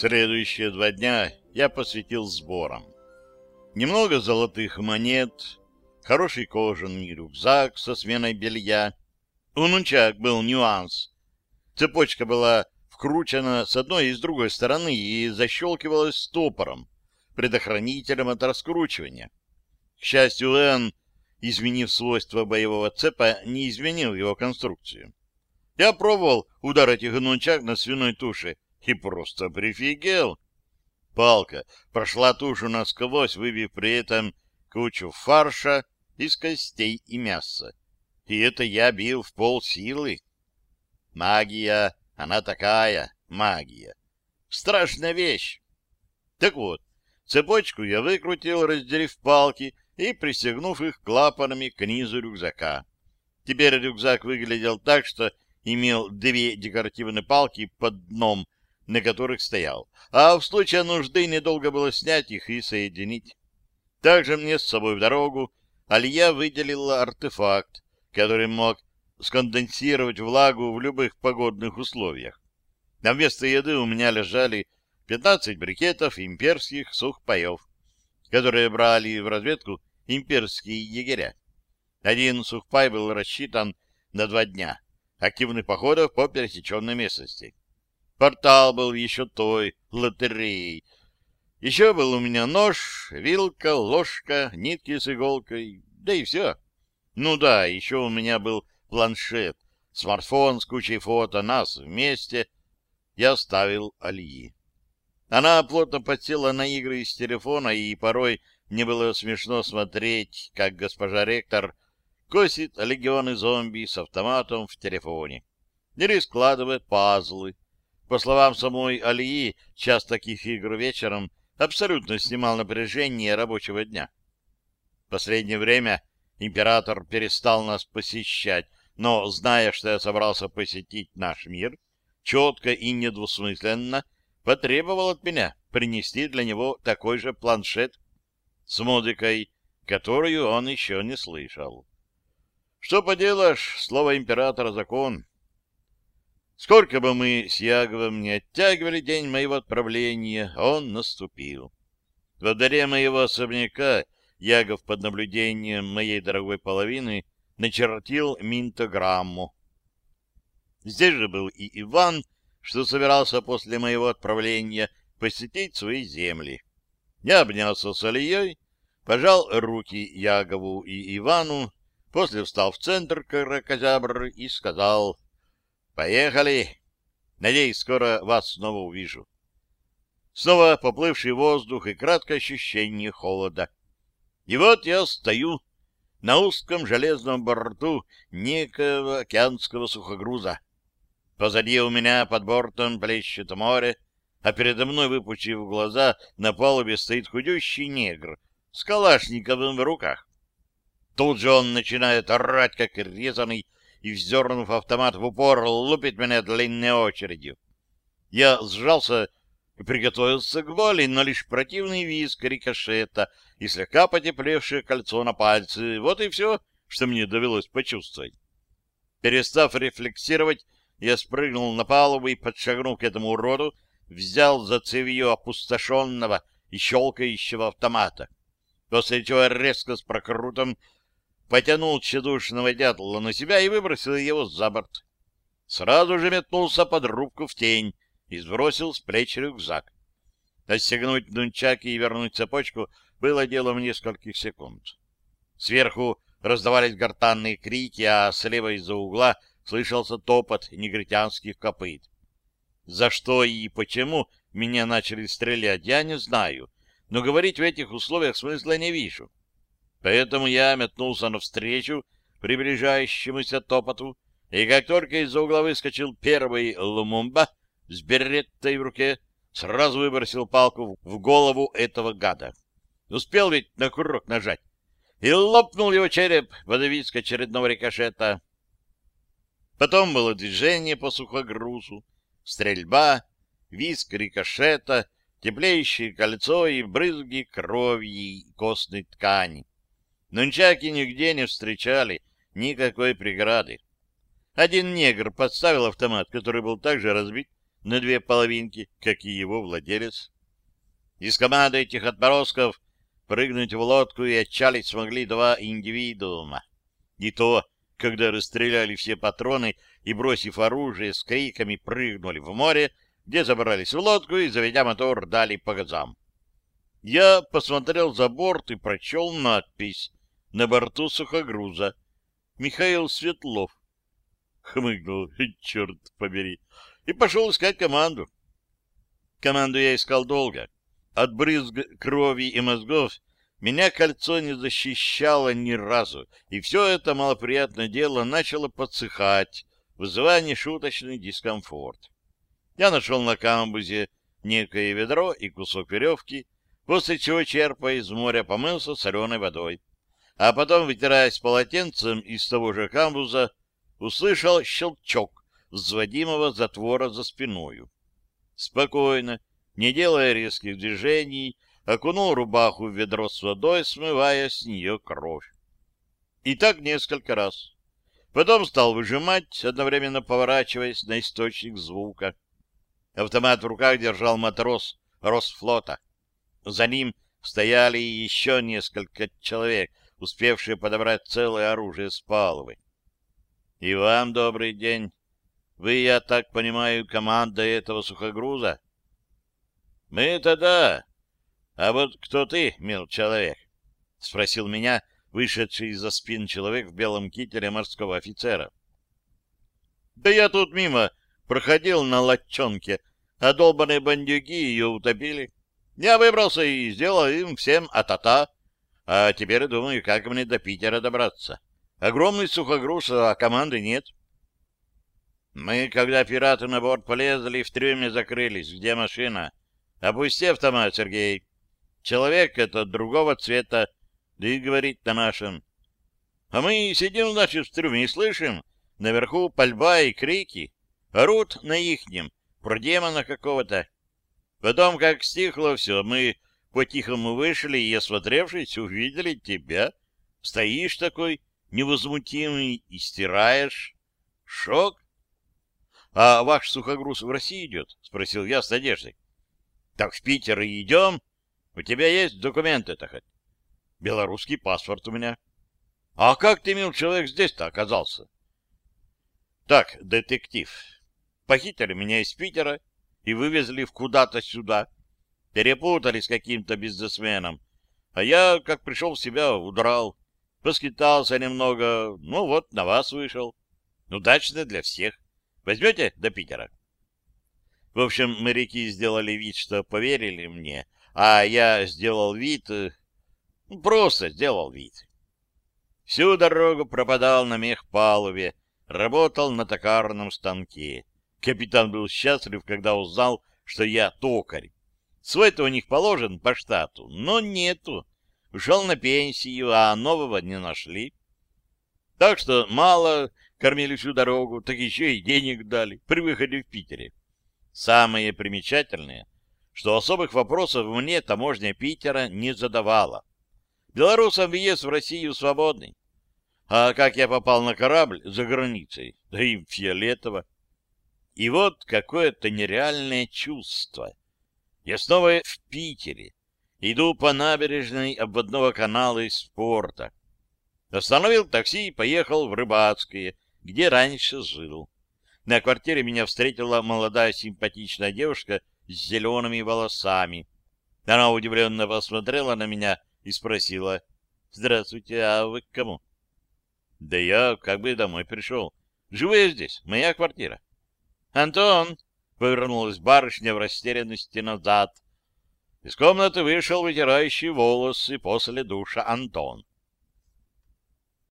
Следующие два дня я посвятил сборам. Немного золотых монет, хороший кожаный рюкзак со сменой белья. У нунчак был нюанс. Цепочка была вкручена с одной и с другой стороны и защелкивалась стопором, предохранителем от раскручивания. К счастью, Эн, изменив свойства боевого цепа, не изменил его конструкцию. Я пробовал ударить их нунчак на свиной туше и просто прифигел. Палка прошла тушу насквозь, выбив при этом кучу фарша из костей и мяса. И это я бил в пол силы. Магия, она такая, магия. Страшная вещь. Так вот, цепочку я выкрутил, разделив палки и пристегнув их клапанами к низу рюкзака. Теперь рюкзак выглядел так, что имел две декоративные палки под дном, на которых стоял, а в случае нужды недолго было снять их и соединить. Также мне с собой в дорогу Алия выделила артефакт, который мог сконденсировать влагу в любых погодных условиях. На вместо еды у меня лежали 15 брикетов имперских сухпаев, которые брали в разведку имперские егеря. Один сухпай был рассчитан на два дня активных походов по пересеченной местности. Портал был еще той лотереей. Еще был у меня нож, вилка, ложка, нитки с иголкой, да и все. Ну да, еще у меня был планшет, смартфон с кучей фото нас вместе. Я оставил Алии. Она плотно подсела на игры из телефона, и порой мне было смешно смотреть, как госпожа ректор косит легионы зомби с автоматом в телефоне или складывает пазлы. По словам самой Алии, час таких игр вечером абсолютно снимал напряжение рабочего дня. В последнее время император перестал нас посещать, но, зная, что я собрался посетить наш мир, четко и недвусмысленно потребовал от меня принести для него такой же планшет с музыкой, которую он еще не слышал. Что поделаешь, слово императора — закон. Сколько бы мы с Яговым не оттягивали день моего отправления, он наступил. Во дворе моего особняка Ягов под наблюдением моей дорогой половины начертил минтограмму. Здесь же был и Иван, что собирался после моего отправления посетить свои земли. Я обнялся с Алией, пожал руки Ягову и Ивану, после встал в центр каракозябр и сказал «Поехали! Надеюсь, скоро вас снова увижу». Снова поплывший воздух и краткое ощущение холода. И вот я стою на узком железном борту некого океанского сухогруза. Позади у меня под бортом плещет море, а передо мной, выпучив глаза, на палубе стоит худющий негр с калашниковым в руках. Тут же он начинает орать, как резанный, и, вздернув автомат в упор, лупит меня длинной очередью. Я сжался и приготовился к боли, но лишь противный визг рикошета и слегка потеплевшее кольцо на пальце. Вот и все, что мне довелось почувствовать. Перестав рефлексировать, я спрыгнул на палубу и, подшагнув к этому уроду, взял за цевье опустошенного и щелкающего автомата, после чего резко с прокрутом потянул тщедушного дятла на себя и выбросил его за борт. Сразу же метнулся под рубку в тень и сбросил с плеч рюкзак. Отстегнуть нунчаки и вернуть цепочку было делом нескольких секунд. Сверху раздавались гортанные крики, а слева из-за угла слышался топот негритянских копыт. За что и почему меня начали стрелять, я не знаю, но говорить в этих условиях смысла не вижу. Поэтому я метнулся навстречу приближающемуся топоту, и как только из-за угла выскочил первый Лумумба с береттой в руке, сразу выбросил палку в голову этого гада. Успел ведь на курок нажать. И лопнул его череп под виск очередного рикошета. Потом было движение по сухогрузу, стрельба, виск рикошета, теплеющее кольцо и брызги крови и костной ткани. Нунчаки нигде не встречали никакой преграды. Один негр подставил автомат, который был также разбит, на две половинки, как и его владелец. Из команды этих отморозков прыгнуть в лодку и отчалить смогли два индивидуума. И то, когда расстреляли все патроны и, бросив оружие, с криками прыгнули в море, где забрались в лодку и, заведя мотор, дали по газам. Я посмотрел за борт и прочел надпись на борту сухогруза «Михаил Светлов». Хмыкнул, черт побери, и пошел искать команду. Команду я искал долго. От брызг крови и мозгов меня кольцо не защищало ни разу, и все это малоприятное дело начало подсыхать, вызывая нешуточный дискомфорт. Я нашел на камбузе некое ведро и кусок веревки, после чего, черпая из моря, помылся соленой водой. А потом, вытираясь полотенцем из того же камбуза, услышал щелчок взводимого затвора за спиною. Спокойно, не делая резких движений, окунул рубаху в ведро с водой, смывая с нее кровь. И так несколько раз. Потом стал выжимать, одновременно поворачиваясь на источник звука. Автомат в руках держал матрос Росфлота. За ним стояли еще несколько человек, успевшие подобрать целое оружие с палубы. — И вам добрый день. Вы, я так понимаю, команда этого сухогруза? — Мы-то да. А вот кто ты, мил человек? — спросил меня вышедший из-за спин человек в белом кителе морского офицера. — Да я тут мимо проходил на лодчонке, а долбаные бандюги ее утопили. Я выбрался и сделал им всем а-та-та. А теперь думаю, как мне до Питера добраться. Огромный сухогруз, а команды нет. Мы, когда пираты на борт полезли, в трюме закрылись. Где машина? Опусти автомат, Сергей. Человек этот другого цвета, да и говорит на нашем. А мы сидим, значит, в трюме и слышим. Наверху пальба и крики. Орут на ихнем, про демона какого-то. Потом, как стихло все, мы по-тихому вышли и, осмотревшись, увидели тебя. Стоишь такой, невозмутимый, и стираешь. Шок? — А ваш сухогруз в России идет? — спросил я с надеждой. — Так в Питер и идем. У тебя есть документы-то хоть? — Белорусский паспорт у меня. — А как ты, мил человек, здесь-то оказался? — Так, детектив, похитили меня из Питера и вывезли в куда-то сюда. Перепутали с каким-то бизнесменом. А я, как пришел в себя, удрал. Поскитался немного, ну вот, на вас вышел. Удачно для всех. Возьмете до Питера? В общем, моряки сделали вид, что поверили мне, а я сделал вид... Э, ну, просто сделал вид. Всю дорогу пропадал на мех палубе, работал на токарном станке. Капитан был счастлив, когда узнал, что я токарь. Свой-то у них положен по штату, но нету. Ушел на пенсию, а нового не нашли. Так что мало кормили всю дорогу, так еще и денег дали при выходе в Питере. Самое примечательное, что особых вопросов мне таможня Питера не задавала. Белорусам въезд в Россию свободный. А как я попал на корабль за границей, да им фиолетово. И вот какое-то нереальное чувство. Я снова в Питере. Иду по набережной обводного канала из порта. Остановил такси и поехал в Рыбацкое, где раньше жил. На квартире меня встретила молодая симпатичная девушка с зелеными волосами. Она удивленно посмотрела на меня и спросила, «Здравствуйте, а вы к кому?» «Да я как бы домой пришел. Живу я здесь, моя квартира». «Антон!» — повернулась барышня в растерянности назад. Из комнаты вышел вытирающий волосы после душа Антон.